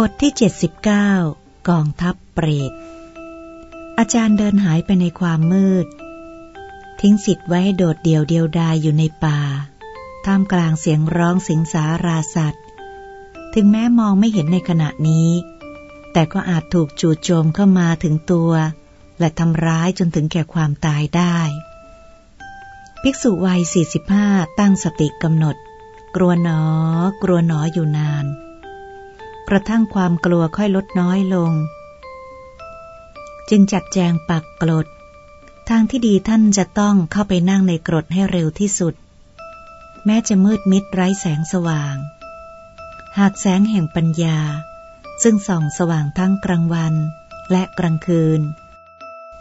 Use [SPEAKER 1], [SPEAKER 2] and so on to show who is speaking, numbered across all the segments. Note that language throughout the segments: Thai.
[SPEAKER 1] บทที่ 79 กองทัพเปรต อาจารย์เดินหายไปในความมืด ทิ้งสิทธิ์ไว้ให้โดดเดี่ยวเดียวดายอยู่ในป่า ท่ามกลางเสียงร้องสิงสาราสัตว์ ถึงแม้มองไม่เห็นในขณะนี้ แต่ก็อาจถูกจู่โจมเข้ามาถึงตัว และทำร้ายจนถึงแก่ความตายได้ ภิกษุวัย 45 ตั้งสติกำหนด กลัวหนอ กลัวหนออยู่นาน กระทั่งความกลัวค่อยลดน้อยลง จึงจัดแจงปักกรด ทางที่ดีท่านจะต้องเข้าไปนั่งในกรดให้เร็วที่สุด แม้จะมืดมิดไร้แสงสว่าง หากแสงแห่งปัญญา ซึ่งส่องสว่างทั้งกลางวันและกลางคืน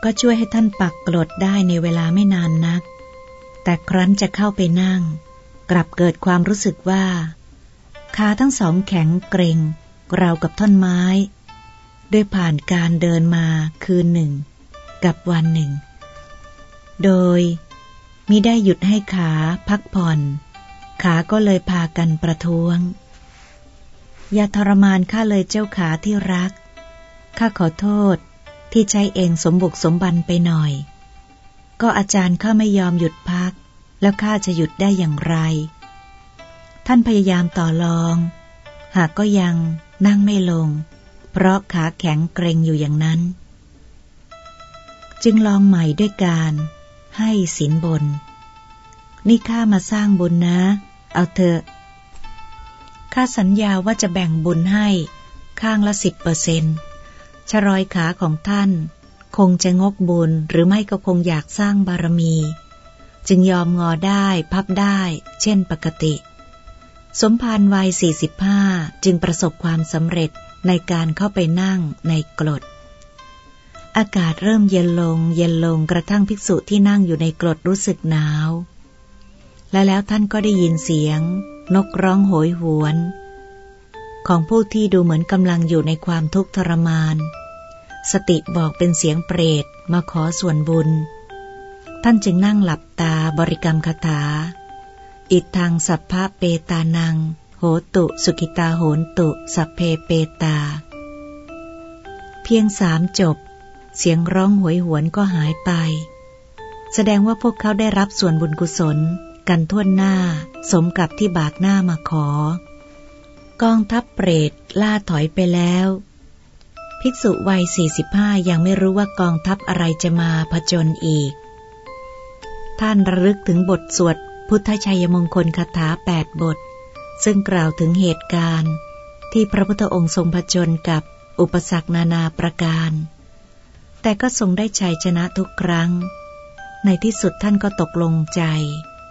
[SPEAKER 1] ก็ช่วยให้ท่านปักกรดได้ในเวลาไม่นานนัก แต่ครั้นจะเข้าไปนั่ง กลับเกิดความรู้สึกว่าขาทั้งสองแข็งเกรง ราวกับท่อนไม้ ได้ผ่านการเดินมาคืนหนึ่ง กับวันหนึ่ง โดยมิได้หยุดให้ขาพักผ่อน ขาก็เลยพากันประท้วง อย่าทรมานข้าเลยเจ้าขาที่รัก ข้าขอโทษที่ใช้เองสมบุกสมบันไปหน่อย ก็อาจารย์ข้าไม่ยอมหยุดพัก แล้วข้าจะหยุดได้อย่างไร ท่านพยายามต่อรอง หากก็ยัง นั่งไม่ลง เพราะขาแข็งเกรงอยู่อย่างนั้น จึงลองใหม่ด้วยการให้สินบน นี่ข้ามาสร้างบุญนะ เอาเถอะข้าสัญญาว่าจะแบ่งบุญให้ข้างละสิบเปอร์เซนชรอยขาของท่าน คงจะงกบุญหรือไม่ก็คงอยากสร้างบารมี จึงยอมงอได้พับได้ เช่นปกติ สมภารวัย 45 จึงประสบความสำเร็จในการเข้าไปนั่งในกรด อากาศเริ่มเย็นลงเย็นลงกระทั่งภิกษุที่นั่งอยู่ในกรดรู้สึกหนาว และแล้วท่านก็ได้ยินเสียง นกร้องโหยหวน ของผู้ที่ดูเหมือนกำลังอยู่ในความทุกข์ทรมาน สติบอกเป็นเสียงเปรตมาขอส่วนบุญ ท่านจึงนั่งหลับตาบริกรรมคาถา อิทังสัพพะเปตานัง โหตุสุกิตาโหนตุสัพเพเปตา เพียงสามจบ เสียงร้องหวยหวนก็หายไป แสดงว่าพวกเขาได้รับส่วนบุญกุศล กันทั่วหน้า สมกับที่บากหน้ามาขอ กองทัพเปรตล่าถอยไปแล้ว ภิกษุวัย 45 ยังไม่รู้ว่ากองทัพอะไรจะมาผจญอีก ท่านระลึกถึงบทสวด พุทธชัยมงคลคาถาแปดบท ซึ่งกล่าวถึงเหตุการณ์ ที่พระพุทธองค์ทรงผจญกับอุปสรรคนานาประการ แต่ก็ทรงได้ชัยชนะทุกครั้ง ในที่สุดท่านก็ตกลงใจ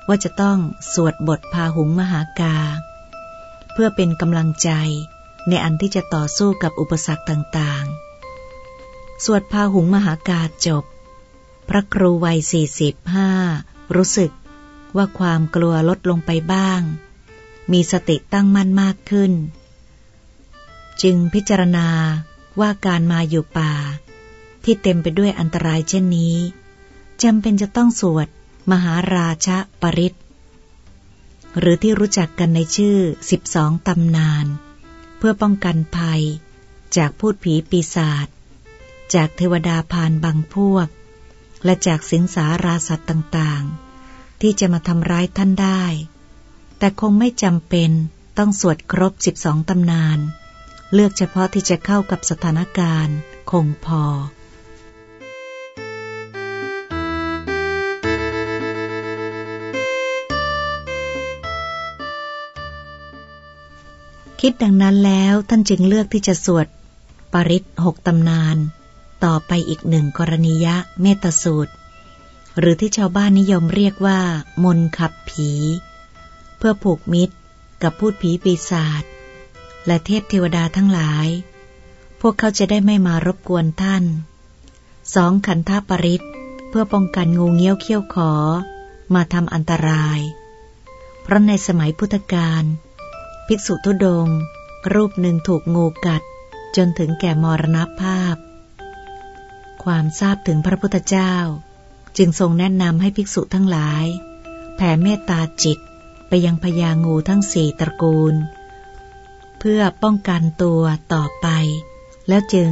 [SPEAKER 1] ว่าจะต้องสวดบทพาหุงมหากา เพื่อเป็นกำลังใจในอันที่จะต่อสู้กับอุปสรรคต่างๆ สวดพาหุงมหากาจบ พระครูวัยสี่สิบห้ารู้สึก ว่าความกลัวลดลงไปบ้าง มีสติตั้งมั่นมากขึ้น จึงพิจารณาว่าการมาอยู่ป่า ที่เต็มไปด้วยอันตรายเช่นนี้จำเป็นจะต้องสวดมหาราชะปริศหรือที่รู้จักกันในชื่อสิบองตำนาน เพื่อป้องกันภัย จากพูดผีปีศาจจากเทวดาพานบางพวก และจากสิงสาราสัตว์ต่างๆ ที่จะมาทำร้ายท่านได้ แต่คงไม่จำเป็นต้องสวดครบสิบองตำนาน เลือกเฉพาะที่จะเข้ากับสถานการณ์ คงพอคิดดังนั้นแล้วท่านจึงเลือกที่จะสวด ปริศหกตำนาน ต่อไปอีกหนึ่งกรณียะเมตสูตร หรือที่ชาวบ้านนิยมเรียกว่า มนขับผี เพื่อผูกมิตรกับพูดผีปีศาจและเทพเทวดาทั้งหลาย พวกเขาจะได้ไม่มารบกวนท่านสองขันธปริศเพื่อป้องกันงูเงี้ยวเขี้ยวขอ มาทำอันตราย เพราะในสมัยพุทธกาลภิกษุทุดง รูปหนึ่งถูกงูกัด จนถึงแก่มรณภาพ ความทราบถึงพระพุทธเจ้า จึงทรงแนะนำให้ภิกษุทั้งหลาย แผ่เมตตาจิตไปยังพญางูทั้งสี่ตระกูล เพื่อป้องกันตัวต่อไป แล้วจึง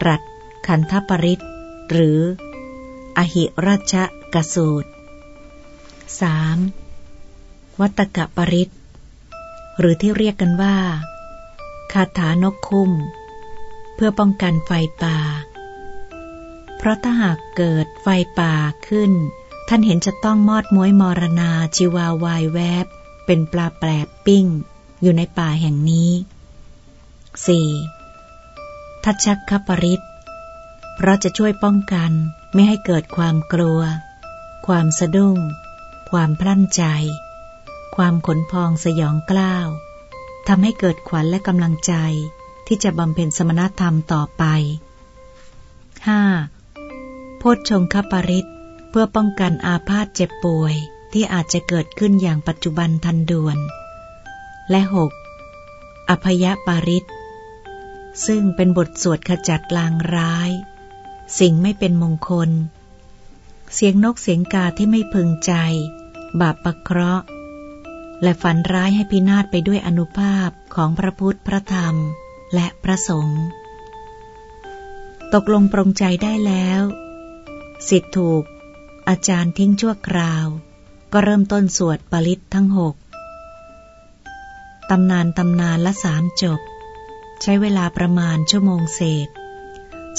[SPEAKER 1] ตรัสขันธปริตหรือ อหิราชกสูตร 3. วัตกะปริตหรือที่เรียกกันว่า คาถานกคุ้ม เพื่อป้องกันไฟป่า เพราะถ้าหากเกิดไฟป่าขึ้น ท่านเห็นจะต้องมอดม้วยมรณาชีวาวายแวบ เป็นปลาแปลบปิ้ง อยู่ในป่าแห่งนี้ 4. ทัชชักคปริตเพราะจะช่วยป้องกันไม่ให้เกิดความกลัว ความสะดุ้ง ความพลั่นใจ ความขนพองสยองกล้าวทำให้เกิดขวัญและกำลังใจที่จะบำเพ็ญสมณธรรมต่อไป 5. โพชฌงคปริตเพื่อป้องกันอาพาธเจ็บป่วยที่อาจจะเกิดขึ้นอย่างปัจจุบันทันด่วน และ 6. อภยปาริตซึ่งเป็นบทสวดขจัดลางร้าย สิ่งไม่เป็นมงคล เสียงนกเสียงกาที่ไม่พึงใจ บาปประเคราะห์ และฝันร้ายให้พินาศไปด้วยอนุภาพของพระพุทธพระธรรมและพระสงฆ์ตกลงปรงใจได้แล้ว สิทธิถูก อาจารย์ทิ้งชั่วคราว ก็เริ่มต้นสวดปริตทั้งหกตำนานตำนานละสามจบ ใช้เวลาประมาณชั่วโมงเศษ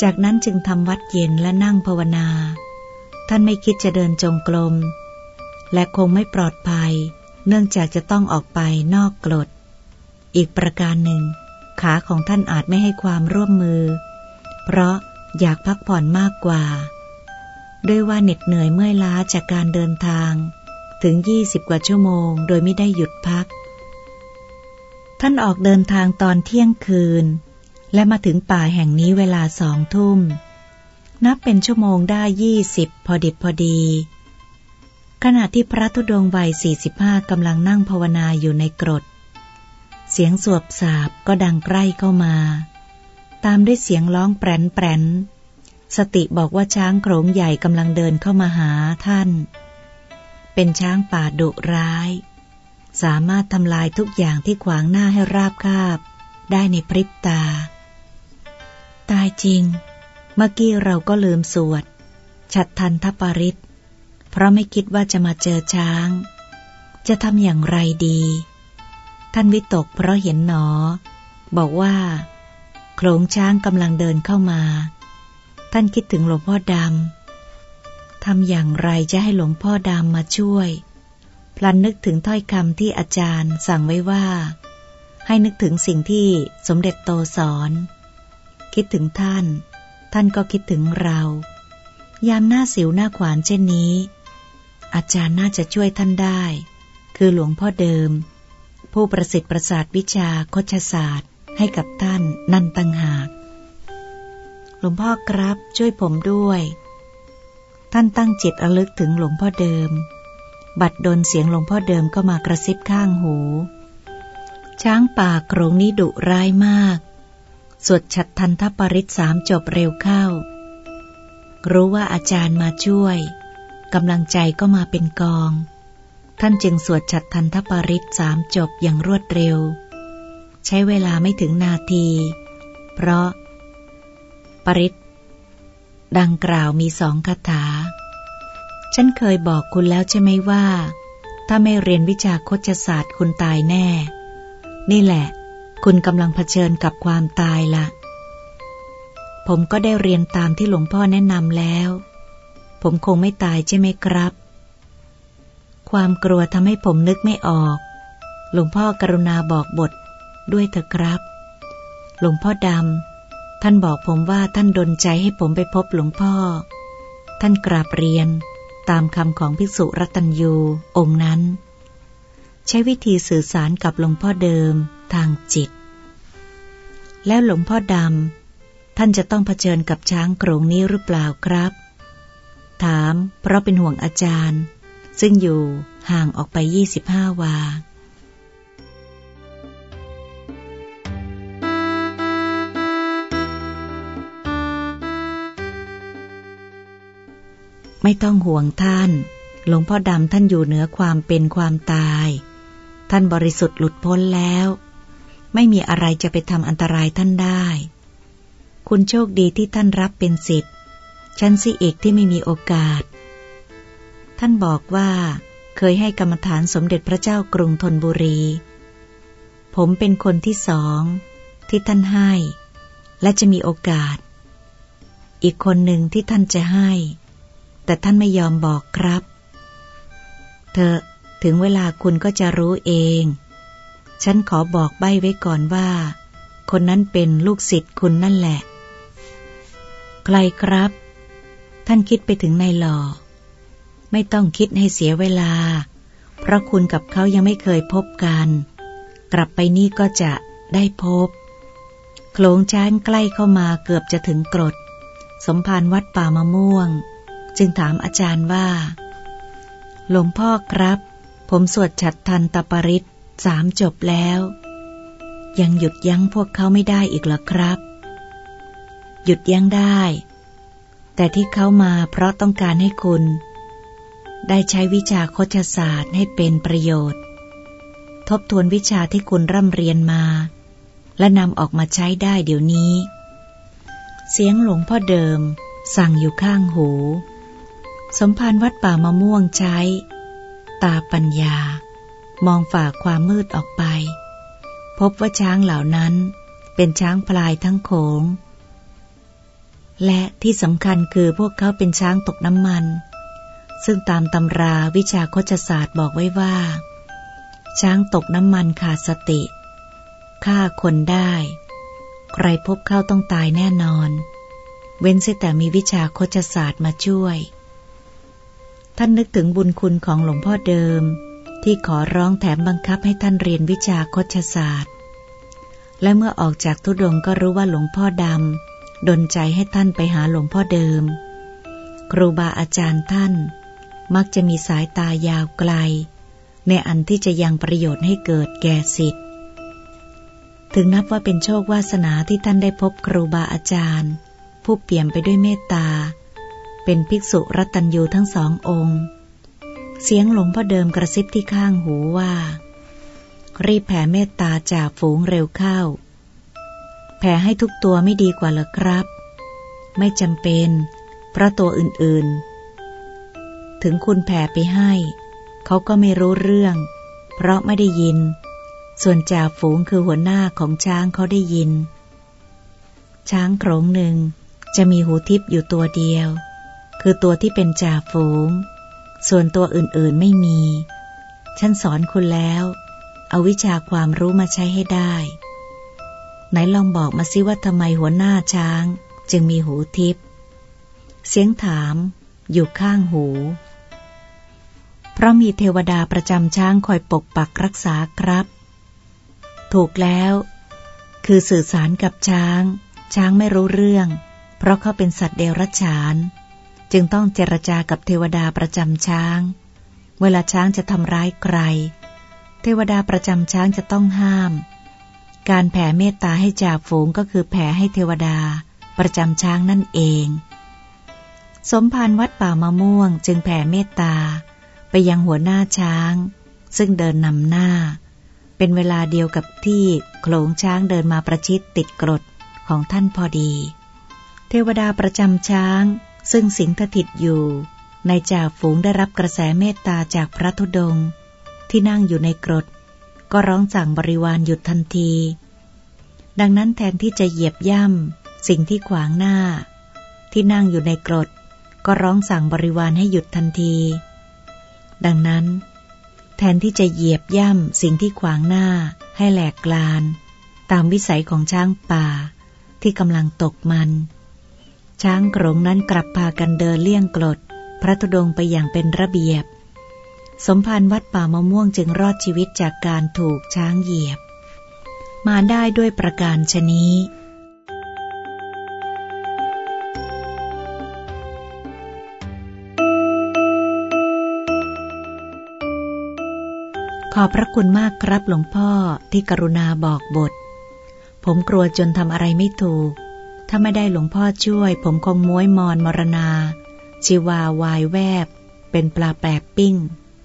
[SPEAKER 1] จากนั้นจึงทำวัดเย็นและนั่งภาวนา ท่านไม่คิดจะเดินจงกรมและคงไม่ปลอดภัย เนื่องจากจะต้องออกไปนอกกรด อีกประการหนึ่ง ขาของท่านอาจไม่ให้ความร่วมมือ เพราะอยากพักผ่อนมากกว่า ด้วยว่าเหน็ดเหนื่อยเมื่อยล้าจากการเดินทาง ถึงยี่สิบกว่าชั่วโมง โดยไม่ได้หยุดพัก ท่านออกเดินทางตอนเที่ยงคืน และมาถึงป่าแห่งนี้เวลาสองทุ่ม นับเป็นชั่วโมงได้ยี่สิบพอดิบพอดี ขณะที่พระธุดงวัยสี่สิบห้ากำลังนั่งภาวนาอยู่ในกรด เสียงสวบสาบก็ดังใกล้เข้ามา ตามด้วยเสียงร้องแปรนแปรน สติบอกว่าช้างโขงใหญ่กำลังเดินเข้ามาหาท่าน เป็นช้างป่าดุร้าย สามารถทำลายทุกอย่างที่ขวางหน้าให้ราบคาบ ได้ในพริบตา ตายจริง เมื่อกี้เราก็ลืมสวด ฉัดทันทปริต เพราะไม่คิดว่าจะมาเจอช้าง จะทำอย่างไรดี ท่านวิตกเพราะเห็นหนอ บอกว่าโขลงช้างกำลังเดินเข้ามา ท่านคิดถึงหลวงพ่อดำ ทำอย่างไรจะให้หลวงพ่อดำมาช่วย พลันนึกถึงถ้อยคำที่อาจารย์สั่งไว้ว่า ให้นึกถึงสิ่งที่สมเด็จโตสอน คิดถึงท่าน ท่านก็คิดถึงเรา ยามหน้าสิวหน้าขวานเช่นนี้ อาจารย์น่าจะช่วยท่านได้ คือหลวงพ่อเดิม ผู้ประสิทธิ์ประสาทวิชาคชศาสตร์ให้กับท่านนั่นตั้งหาก หลวงพ่อครับช่วยผมด้วย ท่านตั้งจิตระลึกถึงหลวงพ่อเดิม บัดดลเสียงหลวงพ่อเดิมก็มากระซิบข้างหู ช้างป่าโกรงนี้ดุร้ายมาก สวดฉัดทันทปริศสามจบเร็วเข้า รู้ว่าอาจารย์มาช่วยกำลังใจก็มาเป็นกอง ท่านจึงสวดฉัดทันทปริศสามจบอย่างรวดเร็ว ใช้เวลาไม่ถึงนาที เพราะ ปริศดังกล่าวมีสองคาถา ฉันเคยบอกคุณแล้วใช่ไหมว่า ถ้าไม่เรียนวิชาโคจศาสตร์คุณตายแน่ นี่แหละ คุณกำลังเผชิญกับความตายละ ผมก็ได้เรียนตามที่หลวงพ่อแนะนำแล้ว ผมคงไม่ตายใช่ไหมครับ ความกลัวทำให้ผมนึกไม่ออก หลวงพ่อกรุณาบอกบทด้วยเถอะครับ หลวงพ่อดำ ท่านบอกผมว่าท่านดนใจให้ผมไปพบหลวงพ่อ ท่านกราบเรียนตามคำของภิกษุรัตัญยูองค์นั้น ใช้วิธีสื่อสารกับหลวงพ่อเดิมทางจิต แล้วหลวงพ่อดำท่านจะต้องเผชิญกับช้างโกรงนี้หรือเปล่าครับ ถามเพราะเป็นห่วงอาจารย์ ซึ่งอยู่ห่างออกไปยี่สิบห้าวา ไม่ต้องห่วงท่าน หลวงพ่อดำท่านอยู่เหนือความเป็นความตาย ท่านบริสุทธิ์หลุดพ้นแล้ว ไม่มีอะไรจะไปทำอันตรายท่านได้ คุณโชคดีที่ท่านรับเป็นสิทธิ์ฉันสิเอกที่ไม่มีโอกาส ท่านบอกว่าเคยให้กรรมฐานสมเด็จพระเจ้ากรุงธนบุรี ผมเป็นคนที่สองที่ท่านให้ และจะมีโอกาส อีกคนหนึ่งที่ท่านจะให้ แต่ท่านไม่ยอมบอกครับ เธอถึงเวลาคุณก็จะรู้เอง ฉันขอบอกใบ้ไว้ก่อนว่า คนนั้นเป็นลูกศิษย์คุณนั่นแหละ ใครครับ ท่านคิดไปถึงนายหล่อ ไม่ต้องคิดให้เสียเวลา เพราะคุณกับเขายังไม่เคยพบกัน กลับไปนี่ก็จะได้พบโขลงช้างใกล้เข้ามาเกือบจะถึงกรด สมภารวัดป่ามะม่วง จึงถามอาจารย์ว่า หลวงพ่อครับ ผมสวดฉัดทันตปริศสามจบแล้ว ยังหยุดยั้งพวกเขาไม่ได้อีกหรอครับ หยุดยั้งได้ แต่ที่เขามาเพราะต้องการให้คุณ ได้ใช้วิชาโคชศาสตร์ให้เป็นประโยชน์ ทบทวนวิชาที่คุณร่ำเรียนมา และนำออกมาใช้ได้เดี๋ยวนี้ เสียงหลวงพ่อเดิมสั่งอยู่ข้างหู สมภารวัดป่ามะม่วงใช้ ตาปัญญา มองฝ่าความมืดออกไป พบว่าช้างเหล่านั้นเป็นช้างพลายทั้งโขง และที่สำคัญคือพวกเขาเป็นช้างตกน้ำมัน ซึ่งตามตำราวิชาโคชศาสตร์บอกไว้ว่า ช้างตกน้ำมันขาดสติฆ่าคนได้ ใครพบเข้าต้องตายแน่นอน เว้นเสียแต่มีวิชาโคชศาสตร์มาช่วย ท่านนึกถึงบุญคุณของหลวงพ่อเดิม ที่ขอร้องแถมบังคับให้ท่านเรียนวิชาคชศาสตร์ และเมื่อออกจากทุดงก็รู้ว่าหลวงพ่อดำดนใจให้ท่านไปหาหลวงพ่อเดิม ครูบาอาจารย์ท่าน มักจะมีสายตายาวไกล ในอันที่จะยังประโยชน์ให้เกิดแก่สิทธิ์ถึงนับว่าเป็นโชควาสนาที่ท่านได้พบครูบาอาจารย์ ผู้เปี่ยมไปด้วยเมตตา เป็นภิกษุรัตัญยูทั้งสององค์ เสียงหลวงพ่อเดิมกระซิบที่ข้างหูว่า รีบแผ่เมตตาจากฝูงเร็วเข้า แผ่ให้ทุกตัวไม่ดีกว่าเหรอครับ ไม่จำเป็น เพราะตัวอื่นๆ ถึงคุณแผ่ไปให้ เขาก็ไม่รู้เรื่อง เพราะไม่ได้ยิน ส่วนจ่าฝูงคือหัวหน้าของช้างเขาได้ยิน ช้างโขงหนึ่งจะมีหูทิพย์อยู่ตัวเดียว คือตัวที่เป็นจ่าฝูง ส่วนตัวอื่นๆไม่มี ฉันสอนคุณแล้ว เอาวิชาความรู้มาใช้ให้ได้ ไหนลองบอกมาสิว่าทำไมหัวหน้าช้าง จึงมีหูทิพย์เสียงถาม อยู่ข้างหู เพราะมีเทวดาประจำช้างคอยปกปักรักษาครับ ถูกแล้ว คือสื่อสารกับช้าง ช้างไม่รู้เรื่อง เพราะเขาเป็นสัตว์เดรัจฉาน จึงต้องเจรจากับเทวดาประจำช้าง เวลาช้างจะทำร้ายใคร เทวดาประจำช้างจะต้องห้าม การแผ่เมตตาให้จ่าฝูงก็คือแผ่ให้เทวดา ประจำช้างนั่นเอง สมภารวัดป่ามะม่วงจึงแผ่เมตตาไปยังหัวหน้าช้าง ซึ่งเดินนำหน้า เป็นเวลาเดียวกับที่โขลงช้างเดินมาประชิดติดกรดของท่านพอดี เทวดาประจำช้าง ซึ่งสิงสถิตอยู่ ในจ่าฝูงได้รับกระแสเมตตาจากพระธุดงค์ที่นั่งอยู่ในกรด ก็ร้องสั่งบริวารหยุดทันที ดังนั้นแทนที่จะเหยียบย่ำสิ่งที่ขวางหน้า ที่นั่งอยู่ในกรด ก็ร้องสั่งบริวารให้หยุดทันที ดังนั้น แทนที่จะเหยียบย่ำสิ่งที่ขวางหน้าให้แหลกกลาน ตามวิสัยของช้างป่าที่กำลังตกมัน ช้างกรงนั้นกลับพากันเดินเลี่ยงกรด พระธุดงไปอย่างเป็นระเบียบ สมภารวัดป่ามะม่วงจึงรอดชีวิตจากการถูกช้างเหยียบ มาได้ด้วยประการชนี้ขอบพระคุณมากครับหลวงพ่อที่กรุณาบอกบท ผมกลัวจนทำอะไรไม่ถูก ถ้าไม่ได้หลวงพ่อช่วย ผมคงม้วยมอนมรณา ชีวาวายแวบ เป็นปลาแปลกปิ้ง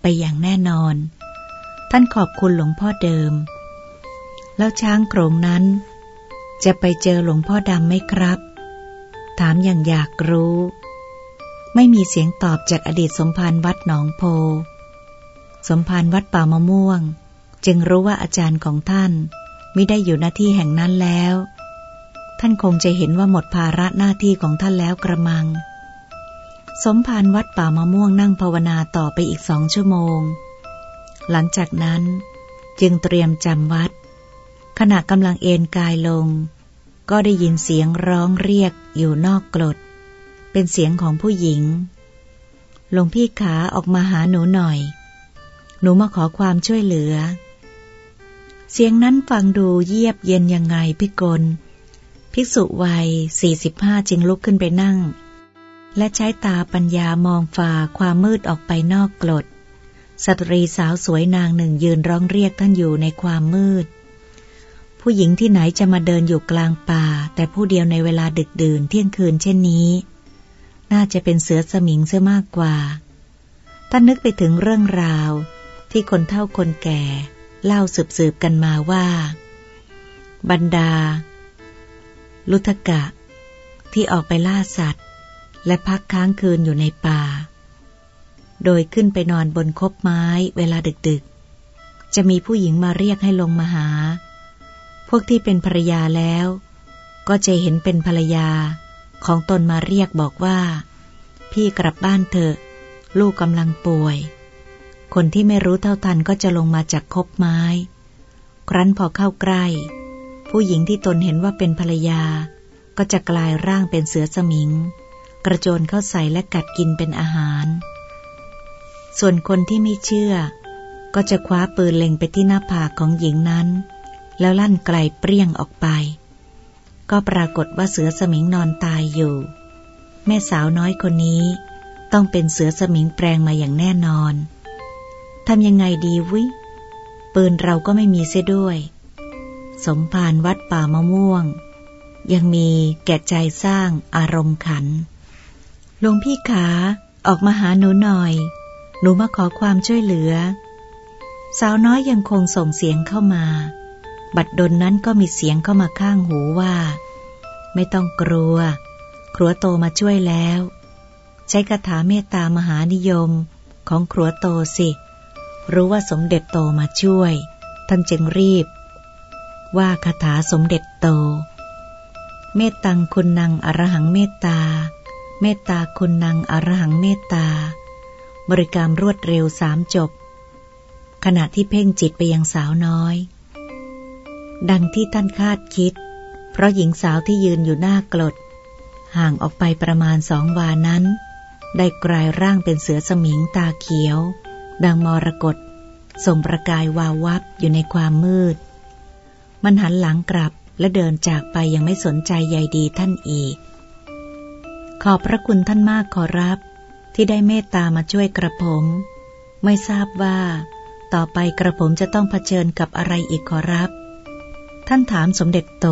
[SPEAKER 1] ไปอย่างแน่นอน ท่านขอบคุณหลวงพ่อเดิม แล้วช้างโขงนั้น จะไปเจอหลวงพ่อดำไหมครับ ถามอย่างอยากรู้ ไม่มีเสียงตอบจากอดีตสมภารวัดหนองโพ สมภารวัดป่ามะม่วง จึงรู้ว่าอาจารย์ของท่านไม่ได้อยู่หน้าที่แห่งนั้นแล้ว ท่านคงจะเห็นว่าหมดภาระหน้าที่ของท่านแล้วกระมัง สมภารวัดป่ามะม่วงนั่งภาวนาต่อไปอีกสองชั่วโมง หลังจากนั้นจึงเตรียมจำวัด ขณะกำลังเอนกายลง ก็ได้ยินเสียงร้องเรียกอยู่นอกกรดเป็นเสียงของผู้หญิง หลวงพี่ขาออกมาหาหนูหน่อย หนูมาขอความช่วยเหลือ เสียงนั้นฟังดูเยียบเย็นยังไงพิกล ภิกษุวัยสี่สิบห้าจึงลุกขึ้นไปนั่ง และใช้ตาปัญญามองฝ่าความมืดออกไปนอกกรดสตรีสาวสวยนางหนึ่งยืนร้องเรียกท่านอยู่ในความมืด ผู้หญิงที่ไหนจะมาเดินอยู่กลางป่า แต่ผู้เดียวในเวลาดึกดื่นเที่ยงคืนเช่นนี้ น่าจะเป็นเสือสมิงเสียมากกว่า ท่านนึกไปถึงเรื่องราว ที่คนเฒ่าคนแก่ เล่าสืบๆกันมาว่า บรรดา ลุทกะ ที่ออกไปล่าสัตว์ และพักค้างคืนอยู่ในป่า โดยขึ้นไปนอนบนคบไม้เวลาดึกๆ จะมีผู้หญิงมาเรียกให้ลงมาหา พวกที่เป็นภรรยาแล้ว ก็จะเห็นเป็นภรรยาของตนมาเรียกบอกว่า พี่กลับบ้านเถอะ ลูกกำลังป่วย คนที่ไม่รู้เท่าทันก็จะลงมาจากคบไม้ ครั้นพอเข้าใกล้ ผู้หญิงที่ตนเห็นว่าเป็นภรรยา ก็จะกลายร่างเป็นเสือสมิง กระโจนเข้าใส่และกัดกินเป็นอาหาร ส่วนคนที่ไม่เชื่อ ก็จะคว้าปืนเล็งไปที่หน้าผากของหญิงนั้น แล้วลั่นไกลเปรี้ยงออกไป ก็ปรากฏว่าเสือสมิงนอนตายอยู่ แม่สาวน้อยคนนี้ ต้องเป็นเสือสมิงแปลงมาอย่างแน่นอนทำยังไงดีวิปืนเราก็ไม่มีเสียด้วย สมภารวัดป่ามะม่วง ยังมีแก่ใจสร้างอารมณ์ขันหลวงพี่ขาออกมาหาหนูหน่อย หนูมาขอความช่วยเหลือ สาวน้อยยังคงส่งเสียงเข้ามา บัดดลนั้นก็มีเสียงเข้ามาข้างหูว่า ไม่ต้องกลัว ครัวโตมาช่วยแล้ว ใช้คาถาเมตตามหานิยมของครัวโตสิ รู้ว่าสมเด็จโตมาช่วย ท่านจึงรีบ ว่าคาถาสมเด็จโต เมตตังคุณนางอรหังเมตตา เมตตาคุณนางอรหังเมตตา บริกรรมรวดเร็วสามจบ ขณะที่เพ่งจิตไปยังสาวน้อย ดังที่ท่านคาดคิด เพราะหญิงสาวที่ยืนอยู่หน้ากรดห่างออกไปประมาณสองวานั้น ได้กลายร่างเป็นเสือสมิงตาเขียว ดังมรกตส่งประกายวาววับอยู่ในความมืด มันหันหลังกลับและเดินจากไปยังไม่สนใจใยดีท่านอีก ขอบพระคุณท่านมากขอรับ ที่ได้เมตตามาช่วยกระผม ไม่ทราบว่า ต่อไปกระผมจะต้องเผชิญกับอะไรอีกขอรับ ท่านถามสมเด็จโต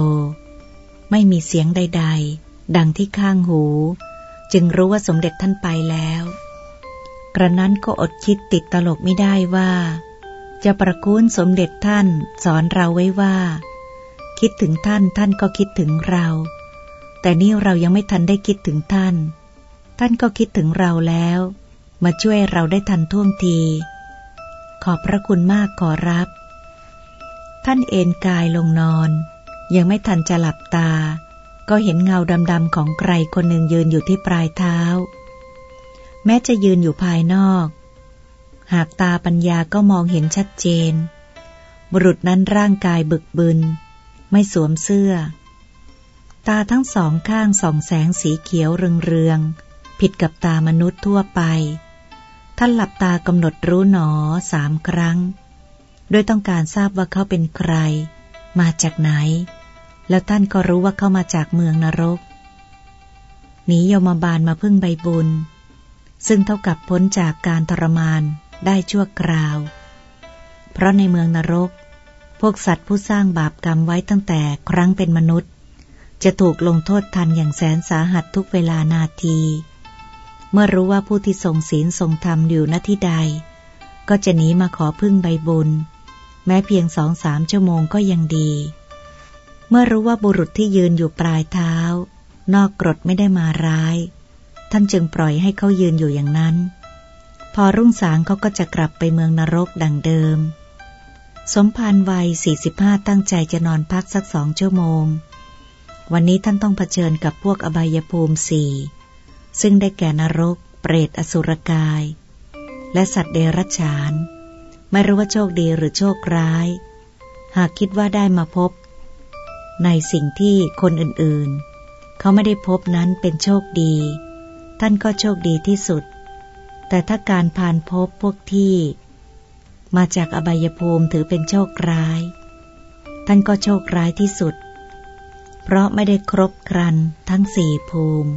[SPEAKER 1] ไม่มีเสียงใด ๆ ดังที่ข้างหู จึงรู้ว่าสมเด็จท่านไปแล้ว กระนั้นก็อดคิดติดตลกไม่ได้ว่า จะประคุณสมเด็จท่านสอนเราไว้ว่า คิดถึงท่านท่านก็คิดถึงเรา แต่นี่เรายังไม่ทันได้คิดถึงท่าน ท่านก็คิดถึงเราแล้ว มาช่วยเราได้ทันท่วงที ขอบพระคุณมากขอรับ ท่านเอนกายลงนอน ยังไม่ทันจะหลับตา ก็เห็นเงาดำๆของใครคนหนึ่งยืนอยู่ที่ปลายเท้า แม้จะยืนอยู่ภายนอก หากตาปัญญาก็มองเห็นชัดเจน บุรุษนั้นร่างกายบึกบึน ไม่สวมเสื้อ ตาทั้งสองข้างส่องแสงสีเขียวเรือง ผิดกับตามนุษย์ทั่วไป ท่านหลับตากำหนดรู้หนอสามครั้ง โดยต้องการทราบว่าเขาเป็นใคร มาจากไหน แล้วท่านก็รู้ว่าเขามาจากเมืองนรกหนียมบาลมาพึ่งใบบุญ ซึ่งเท่ากับพ้นจากการทรมาน ได้ชั่วคราว เพราะในเมืองนรก พวกสัตว์ผู้สร้างบาปกรรมไว้ตั้งแต่ครั้งเป็นมนุษย์ จะถูกลงโทษทันอย่างแสนสาหัสทุกเวลานาที เมื่อรู้ว่าผู้ที่ทรงศีลทรงธรรมอยู่ณที่ใด ก็จะหนีมาขอพึ่งใบบุญ แม้เพียงสองสามชั่วโมงก็ยังดี เมื่อรู้ว่าบุรุษที่ยืนอยู่ปลายเท้า นอกกรดไม่ได้มาร้าย ท่านจึงปล่อยให้เขายืนอยู่อย่างนั้น พอรุ่งสางเขาก็จะกลับไปเมืองนรกดังเดิม สมภารวัย 45 ตั้งใจจะนอนพักสักสองชั่วโมง วันนี้ท่านต้องเผชิญกับพวกอบายภูมิสี่ซึ่งได้แก่นรก เปรตอสุรกาย และสัตว์เดรัจฉาน ไม่รู้ว่าโชคดีหรือโชคร้าย หากคิดว่าได้มาพบ ในสิ่งที่คนอื่นๆ เขาไม่ได้พบนั้นเป็นโชคดี ท่านก็โชคดีที่สุด แต่ถ้าการผ่านพบพวกที่ มาจากอบายภูมิถือเป็นโชคร้าย ท่านก็โชคร้ายที่สุด เพราะไม่ได้ครบครันทั้งสี่ภูมิ